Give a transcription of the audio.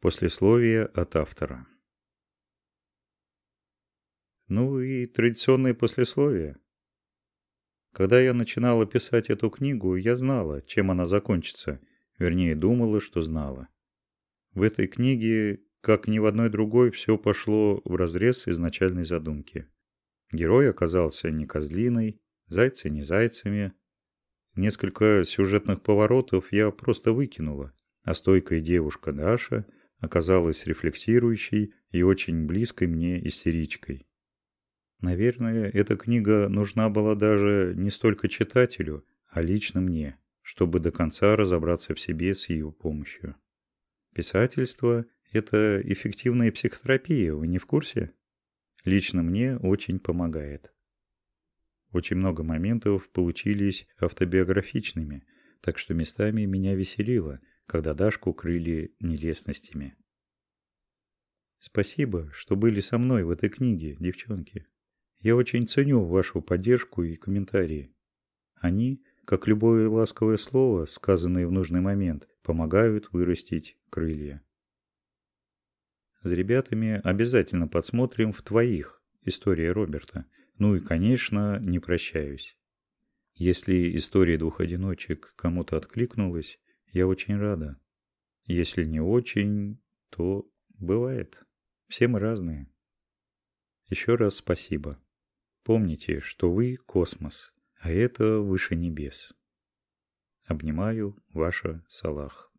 Послесловие от автора. Ну и традиционные послесловия. Когда я начинала писать эту книгу, я знала, чем она закончится, вернее, думала, что знала. В этой книге, как ни в одной другой, все пошло в разрез изначальной задумки. Герой оказался не козлиной, зайцы не зайцами. Несколько сюжетных поворотов я просто выкинула, а стойкая девушка Даша – оказалась рефлексирующей и очень близкой мне истеричкой. Наверное, эта книга нужна была даже не столько читателю, а лично мне, чтобы до конца разобраться в себе с ее помощью. Писательство – это эффективная психотерапия, вы не в курсе? Лично мне очень помогает. Очень много моментов получились автобиографичными, так что местами меня веселило – когда Дашку крыли нелестностями. Спасибо, что были со мной в этой книге, девчонки. Я очень ценю вашу поддержку и комментарии. Они, как любое ласковое слово, сказанное в нужный момент, помогают вырастить крылья. С ребятами обязательно подсмотрим в твоих «История Роберта». Ну и, конечно, не прощаюсь. Если история двух одиночек кому-то откликнулась, я очень рада. Если не очень, то бывает. Все мы разные. Еще раз спасибо. Помните, что вы – космос, а это выше небес. Обнимаю, ваша Салах.